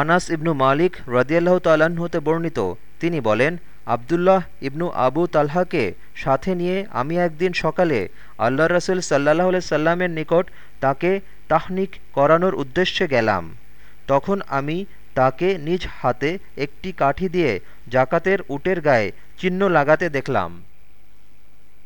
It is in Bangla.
আনাস ইবনু মালিক রদিয়াল্লাহ তাল্লাহ্ন হতে বর্ণিত। তিনি বলেন, আবদুল্লাহ ইবনু আবু তালহাকে সাথে নিয়ে আমি একদিন সকালে আল্লাহ রসুল সাল্লাহ সাল্লামের নিকট তাকে তাহনিক করানোর উদ্দেশ্যে গেলাম। তখন আমি তাকে নিজ হাতে একটি কাঠি দিয়ে জাকাতের উটের গায়ে চিহ্ন লাগাতে দেখলাম।